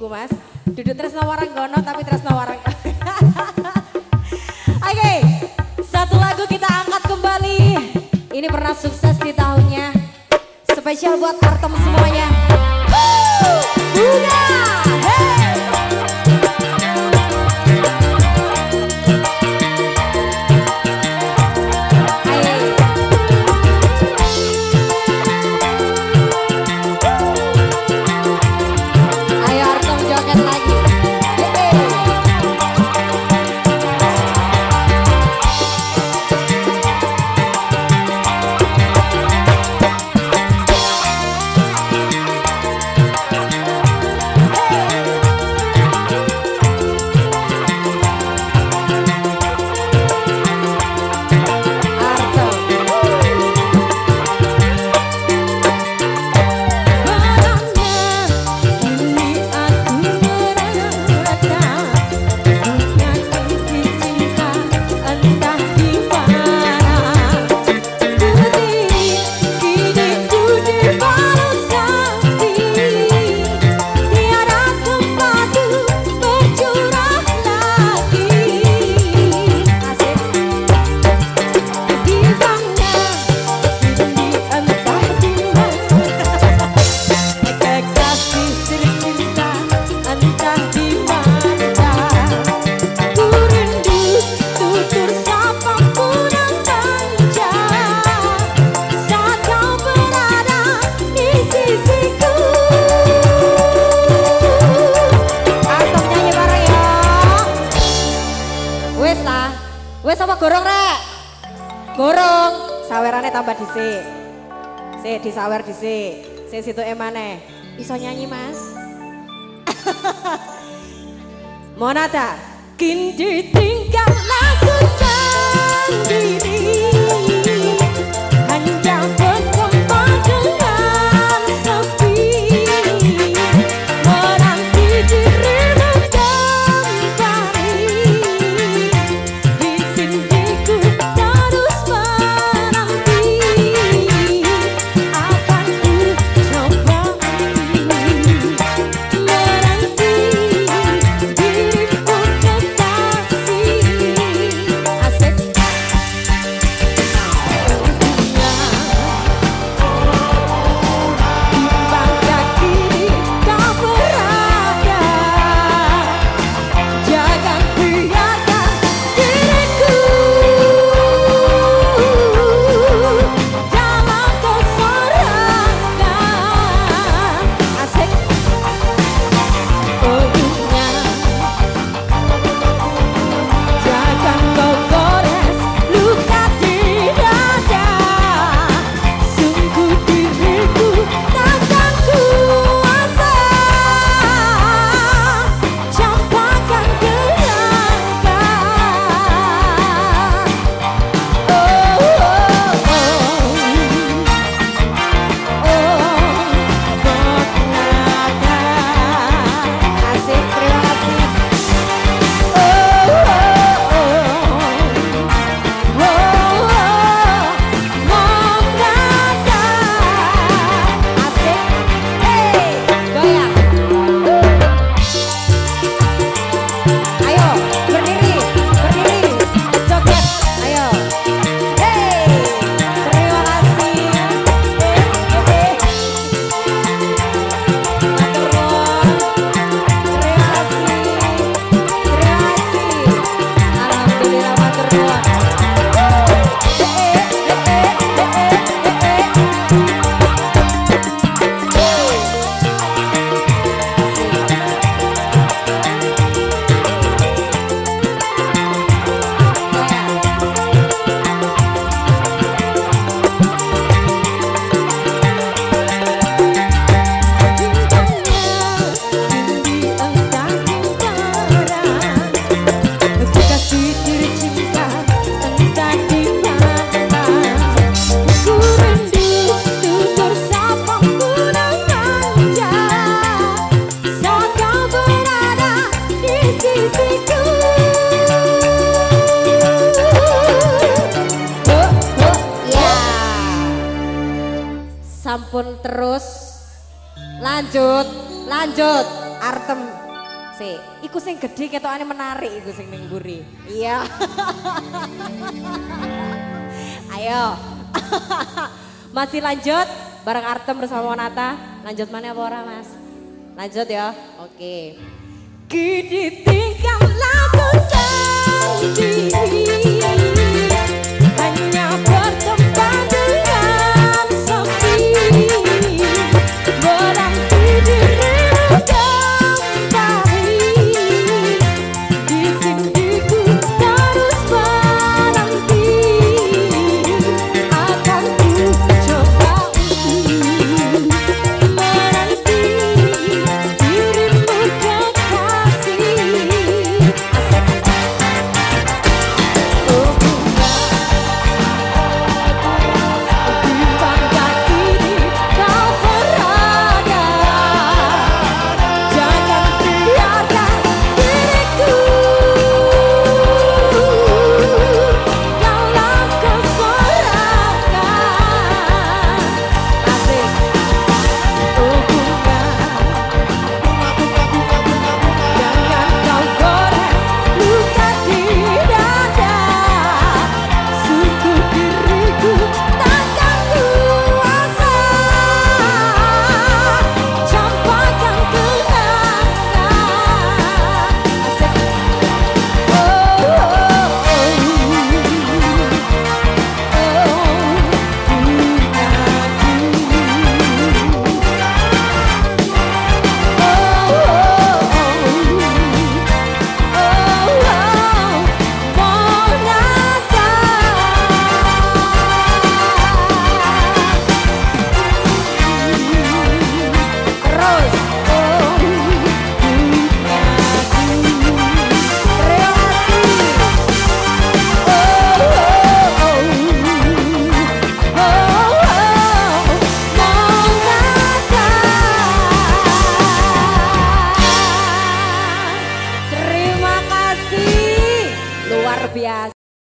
ibu mas. Duduk terus nawarang Gono tapi Tresno Warang. Oke, okay, satu lagu kita angkat kembali. Ini pernah sukses di tahunnya. Spesial buat Artem semuanya. Wes sama gorong rek. Gorong, sawerane tambah dhisik. si disawer dhisik. si situ emane. bisa nyanyi, Mas? Monata. Kinditi terus. Lanjut, lanjut. Artem. Si, iku sing gitu. ketokane menarik iku sing ning mburi. Iya. Ayo. Masih lanjut bareng Artem bersama Wanata. Lanjut mana Bora ora, Mas? Lanjut ya. Oke. Gede